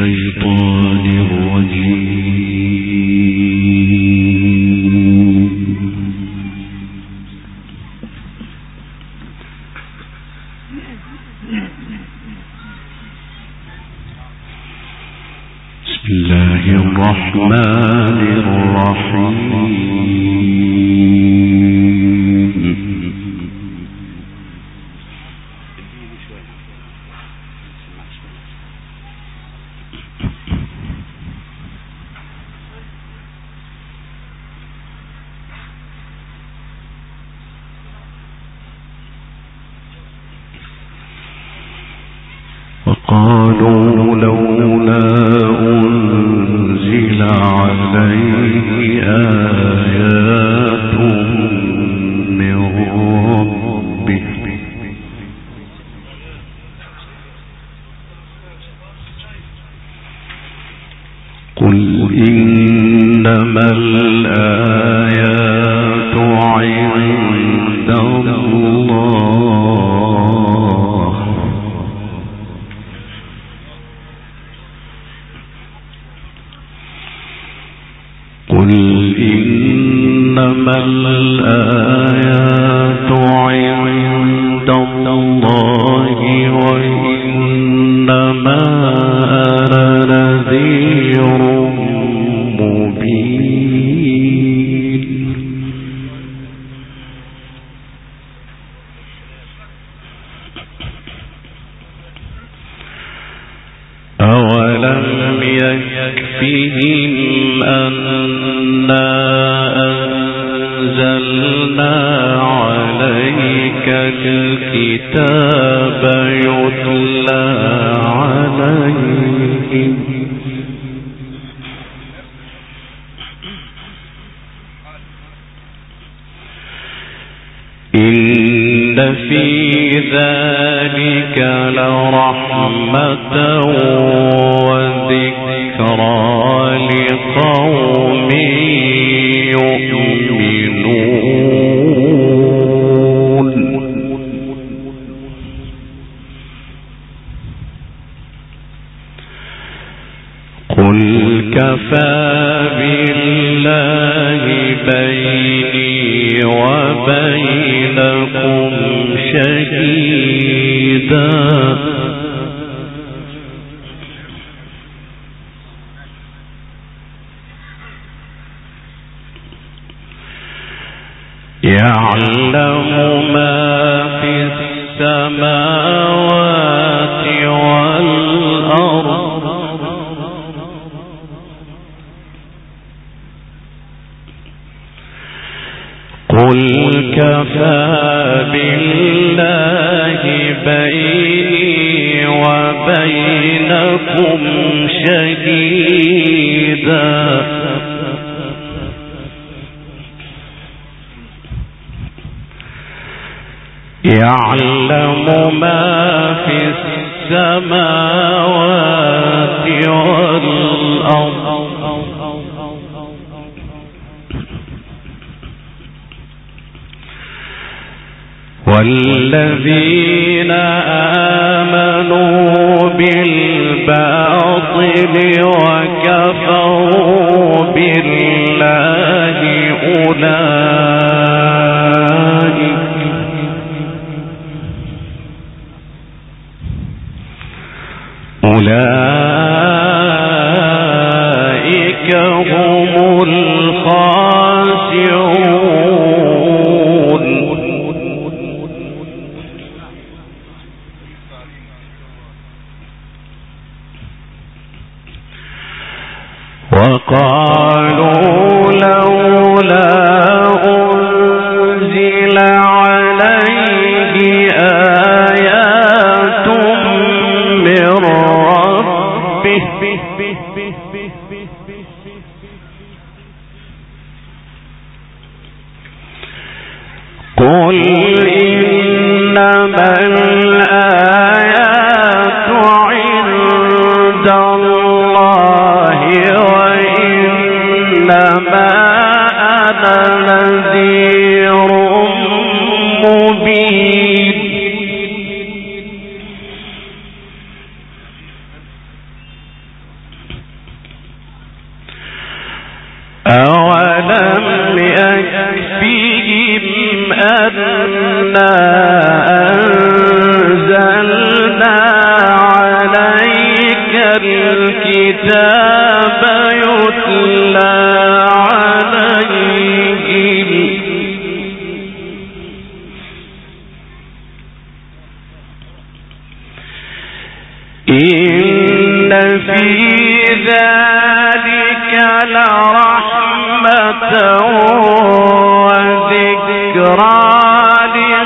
الشيطان الرجيم. الكتاب يتلى عليهم. إن في ذلك لرحمة وذكرى لقوم يؤمنون. ما في السماوات والأرض. كفى بالله بيني وبينكم شهيدا يعلم ما في السماوات والأرض. والذين آمنوا بالباطل وكفروا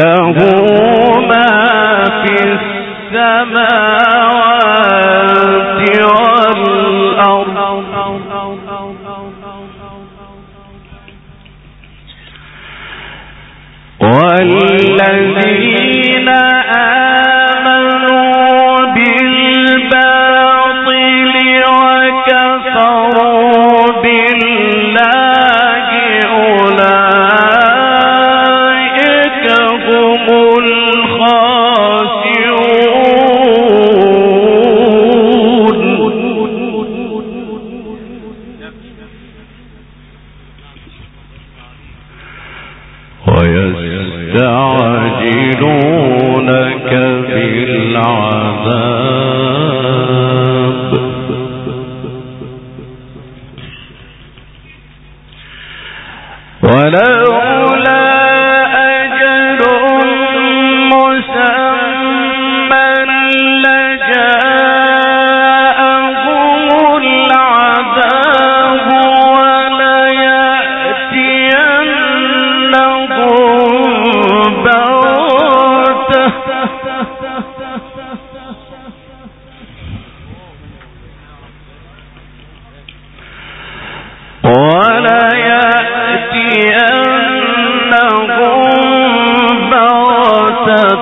له ما في السماوات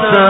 سن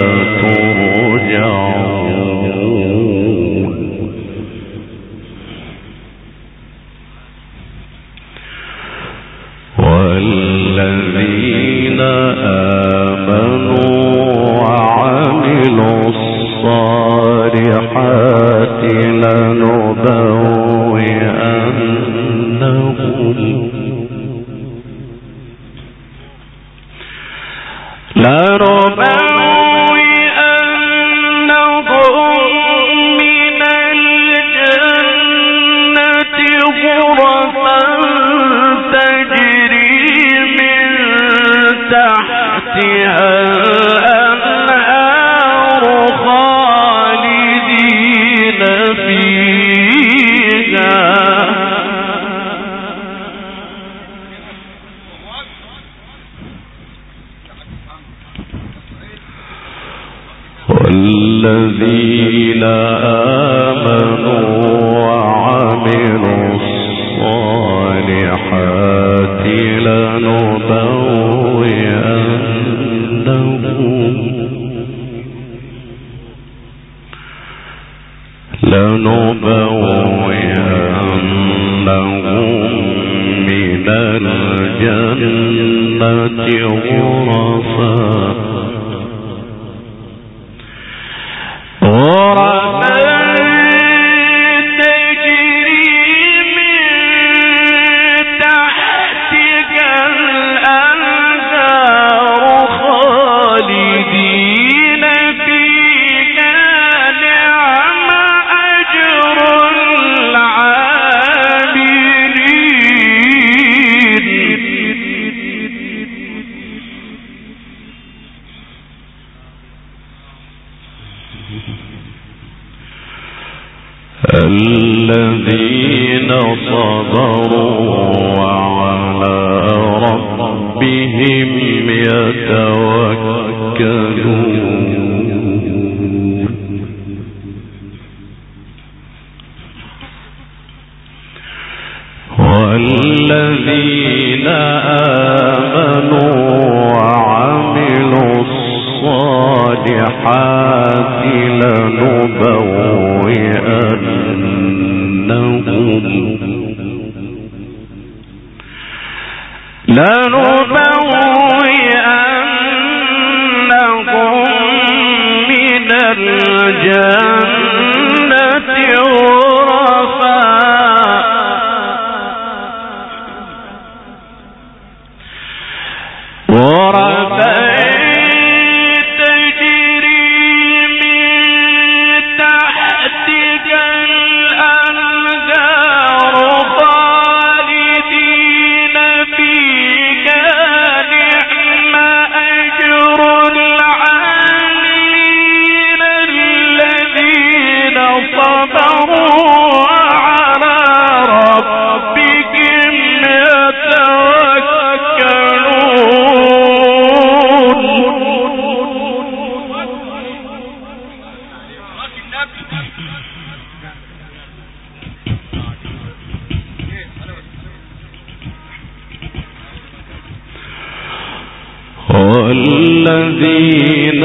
والذين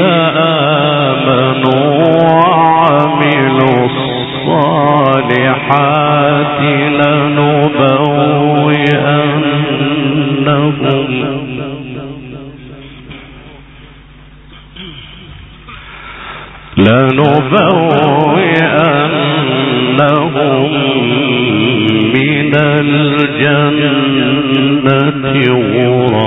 آمنوا وعملوا الصالحات لنبوئنهم. لنبوئنهم من الجنة غرفا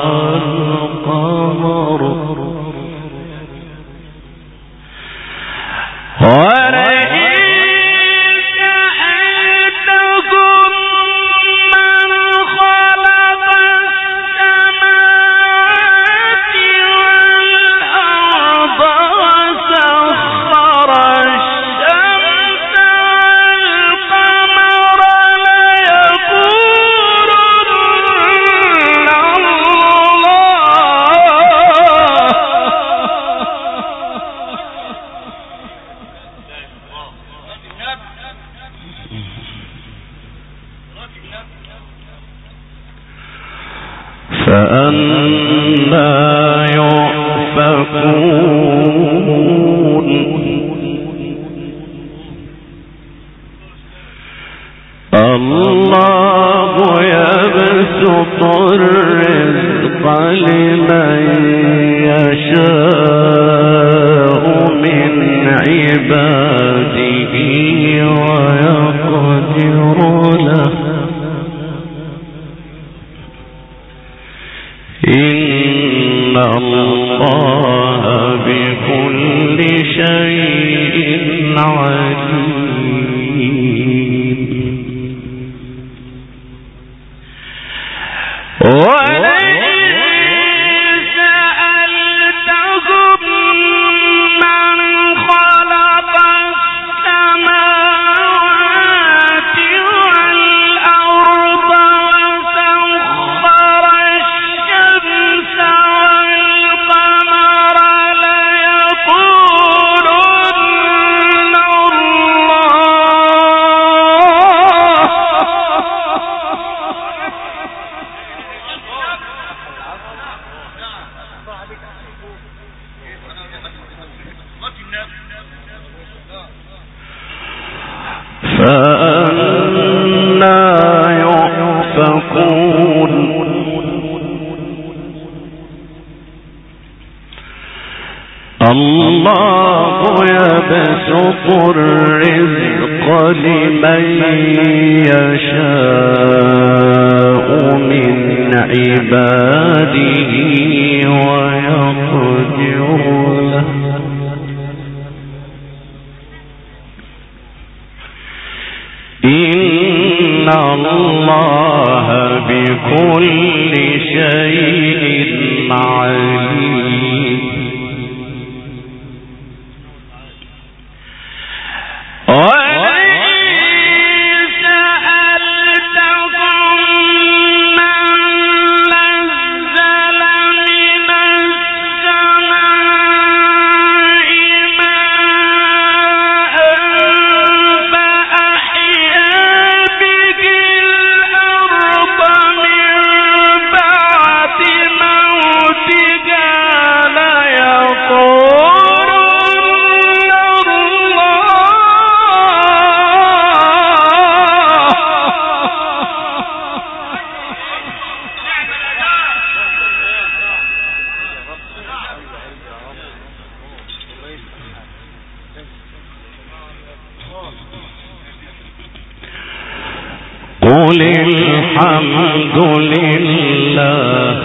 قل الحمد لله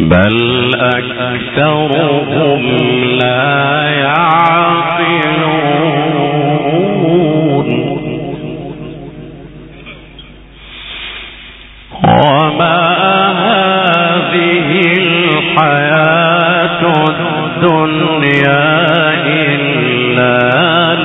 بل أكثرهم لا يعقلون. وما هذه الحياة الدنيا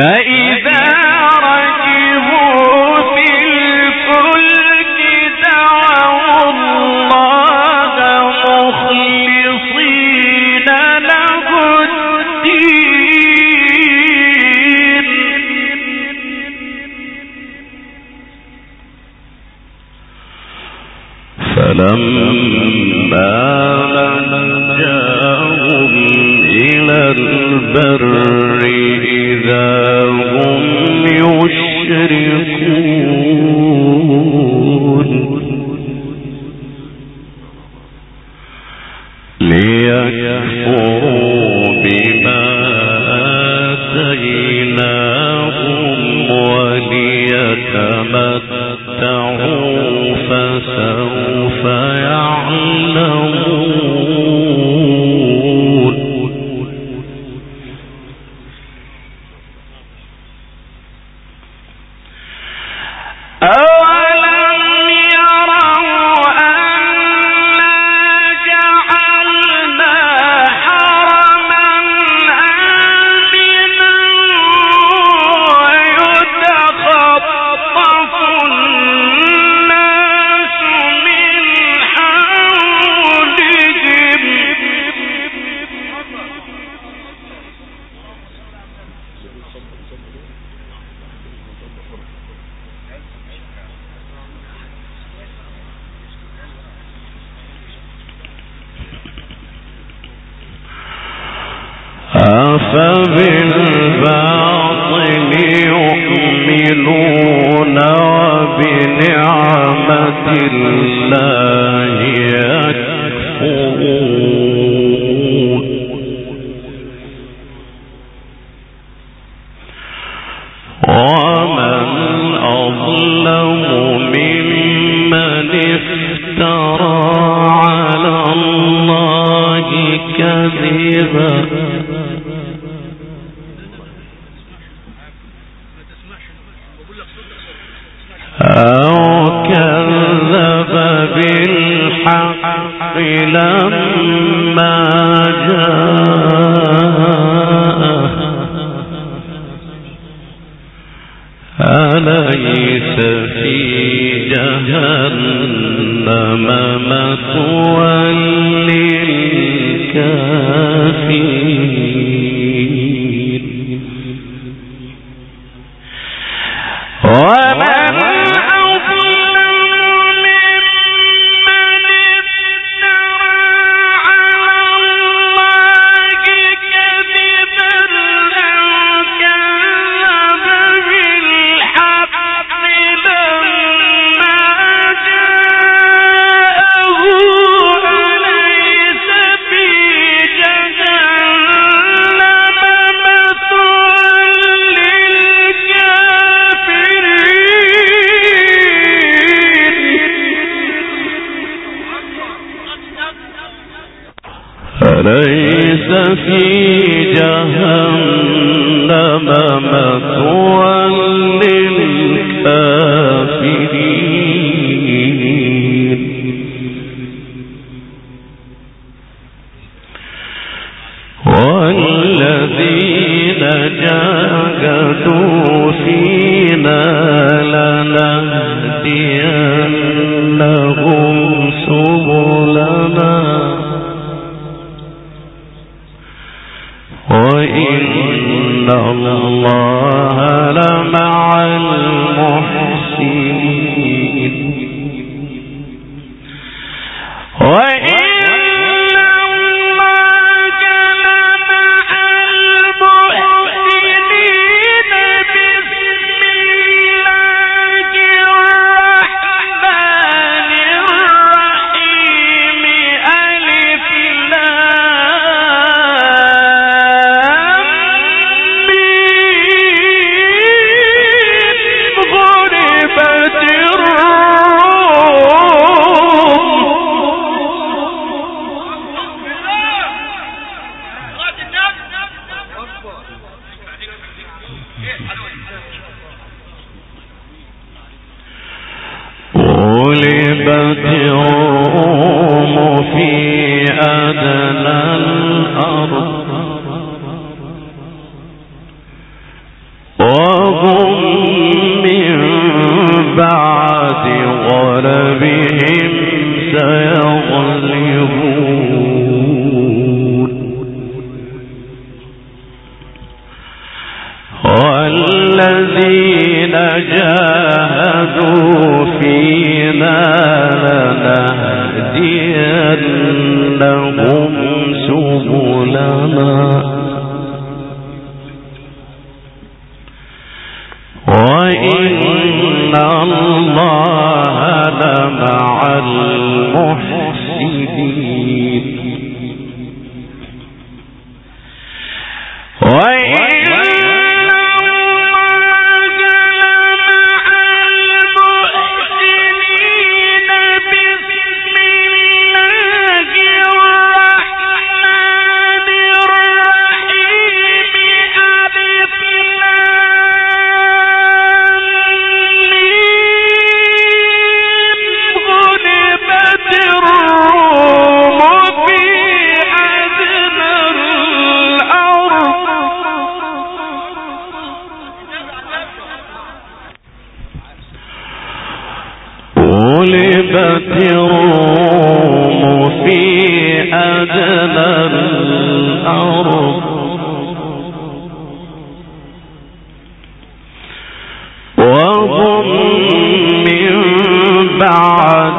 right? الله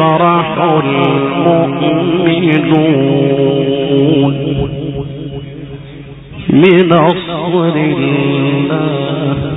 يفرح المؤمنون لنصر الله.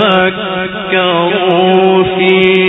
تفكروا فيه.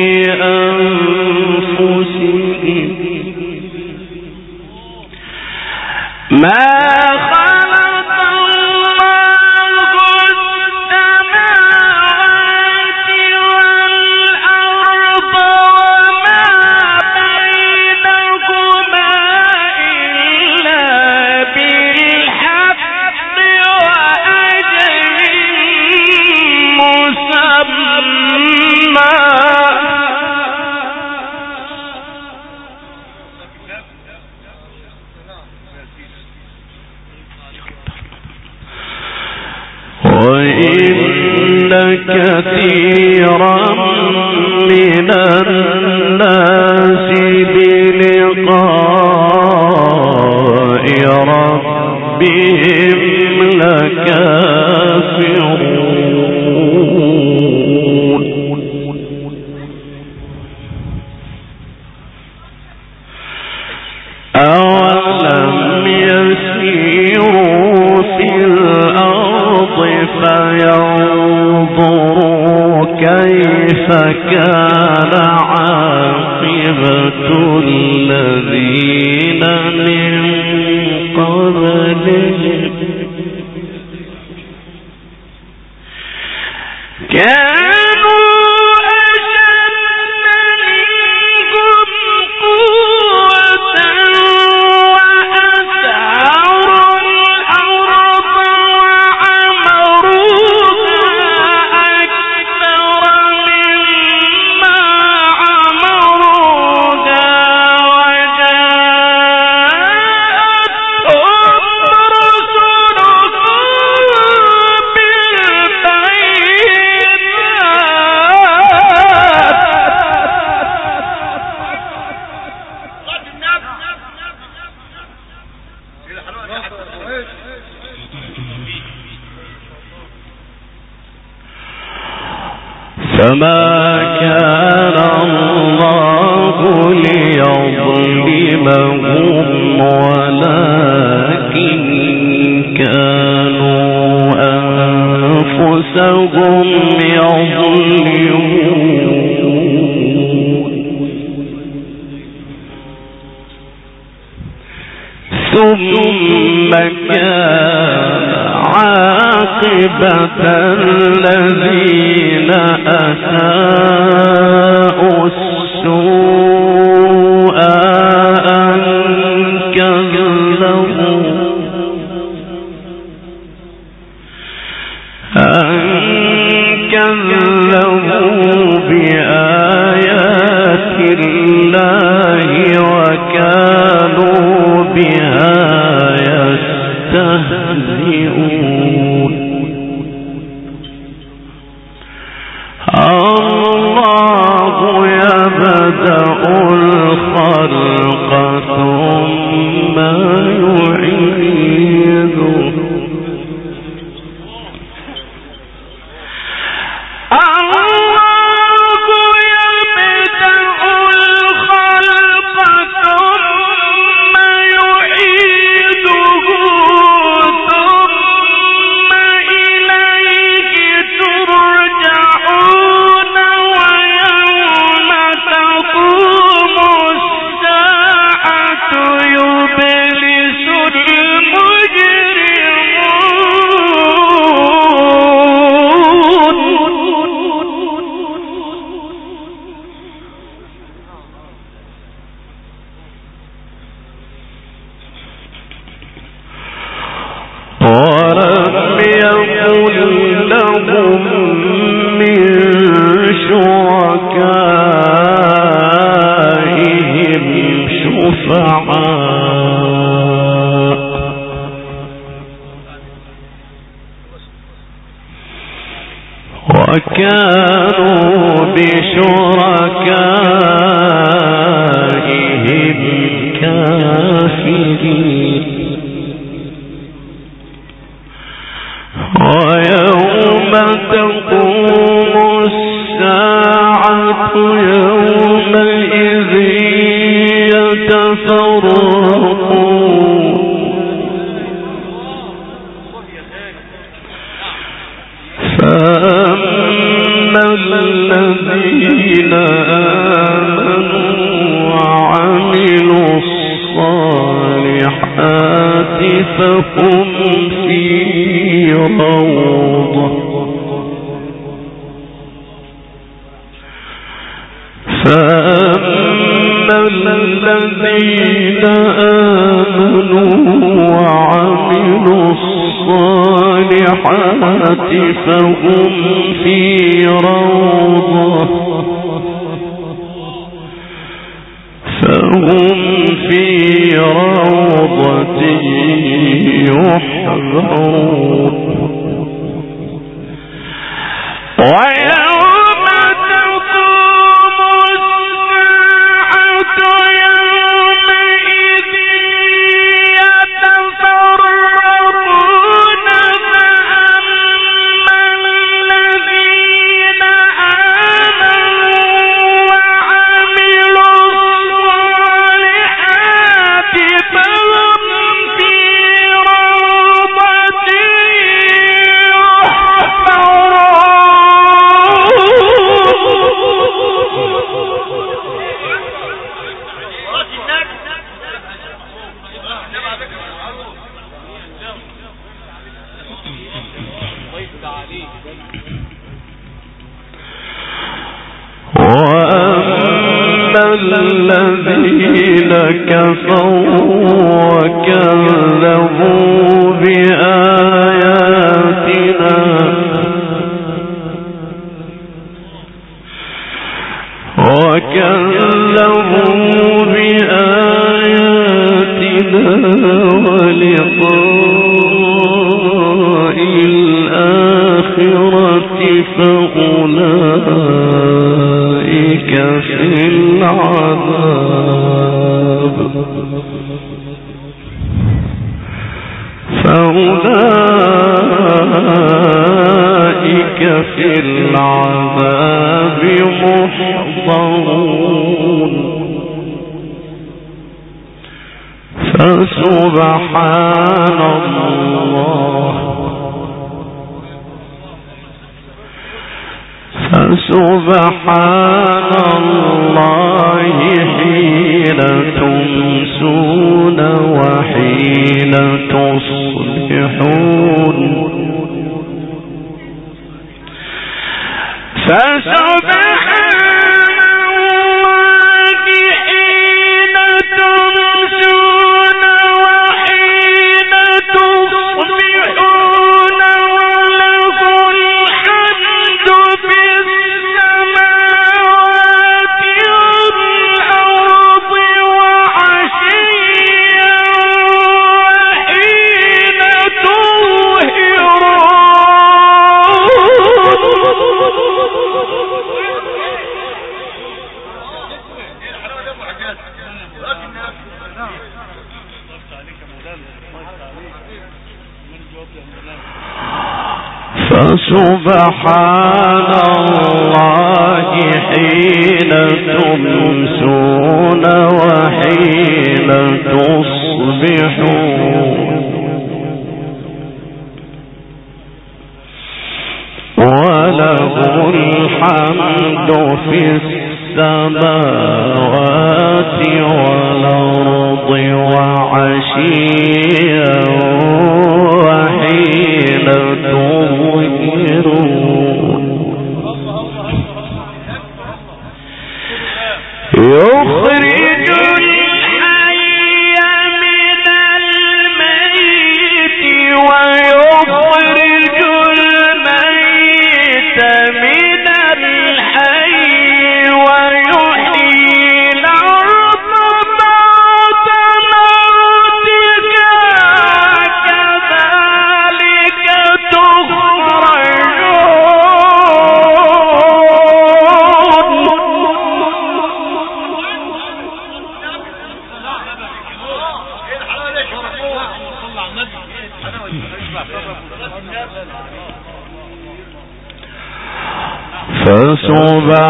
حق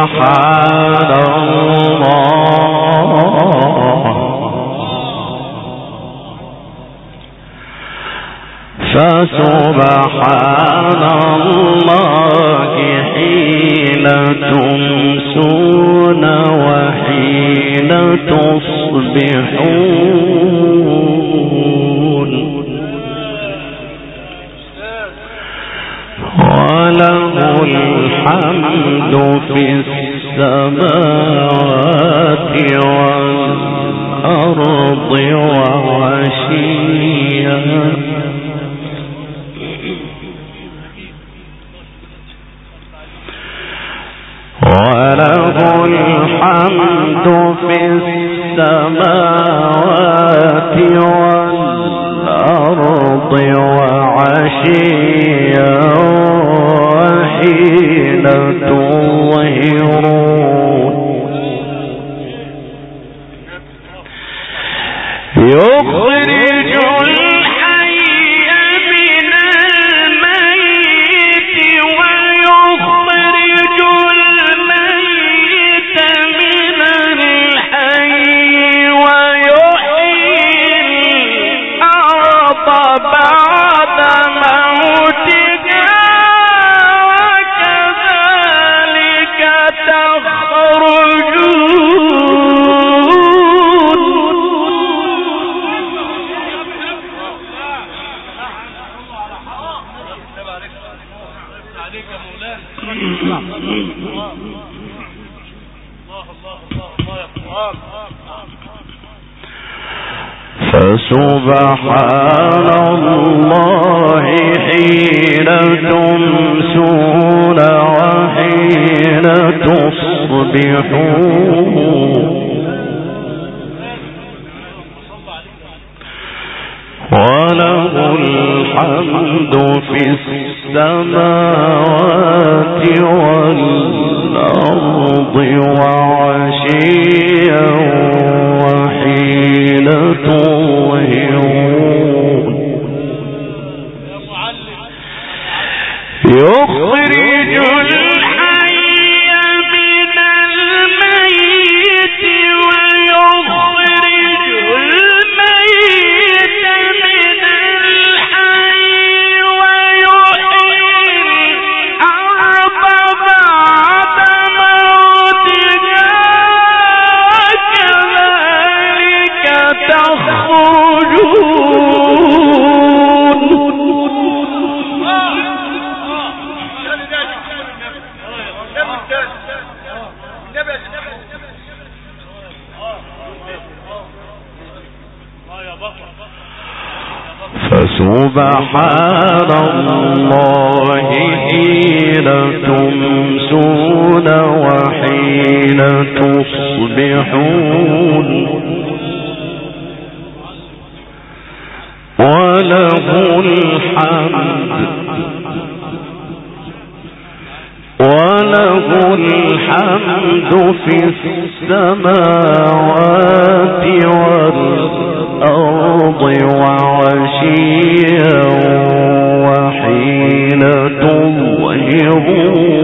صفحہ فسبحان الله حين تمسون وحين تصبحون. وله الحمد في السماوات والأرض وعشيا حين تظهرون يخرج فسبحان الله حين تمسون وحين تصبحون. وله الحمد وله الحمد في السماوات والأرض وعشيا تظهرون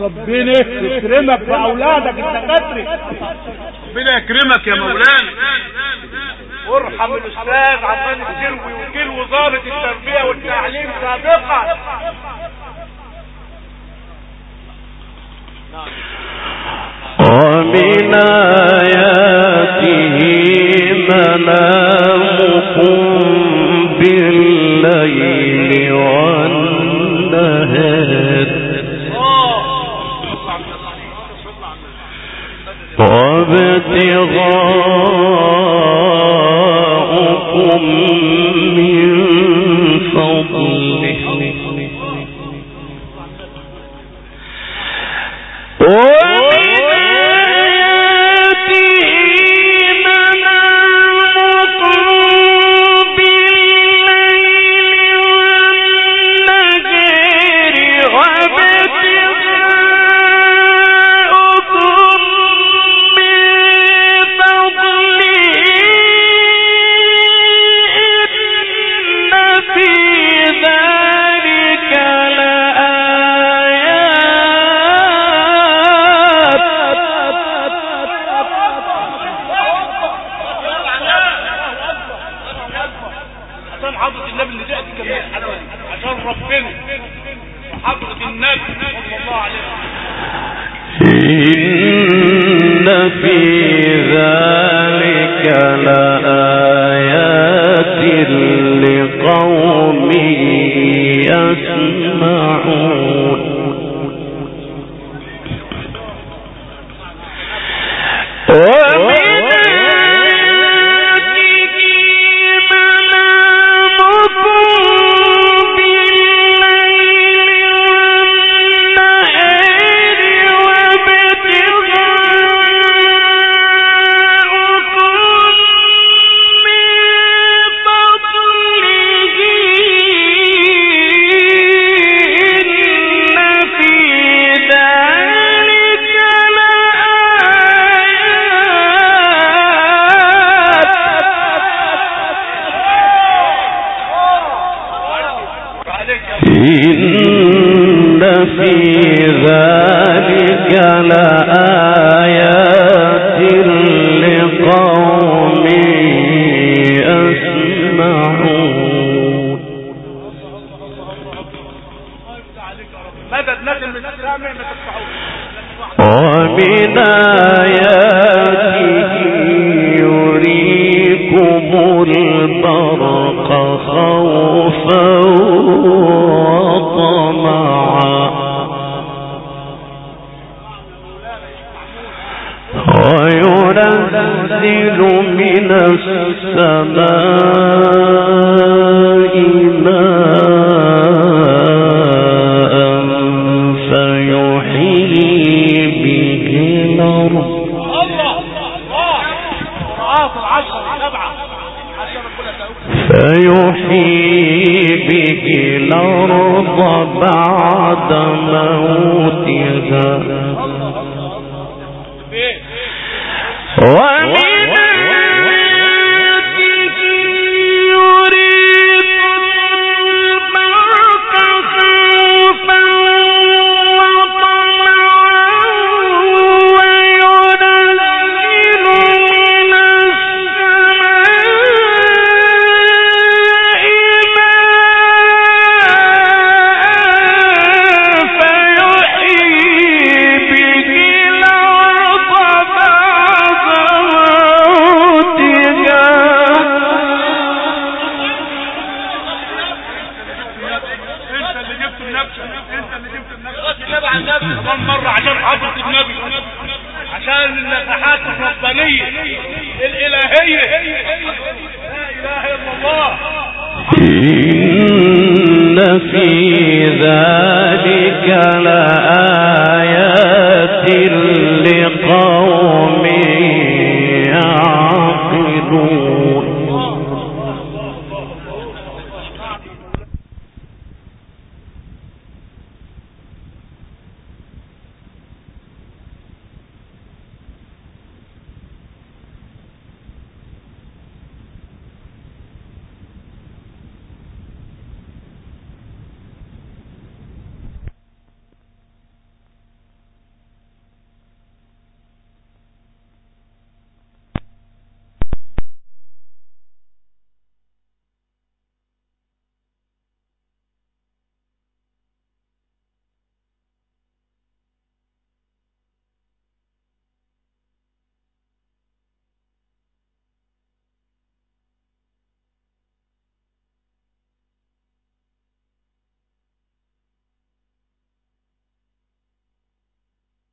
ربنا يكرمك بأولادك انت كتري ربنا يكرمك يا مولانا. ارحم الأستاذ عبد الشروي وكيل وزارة التربية والتعليم سابقا. ومن